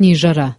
ни жара.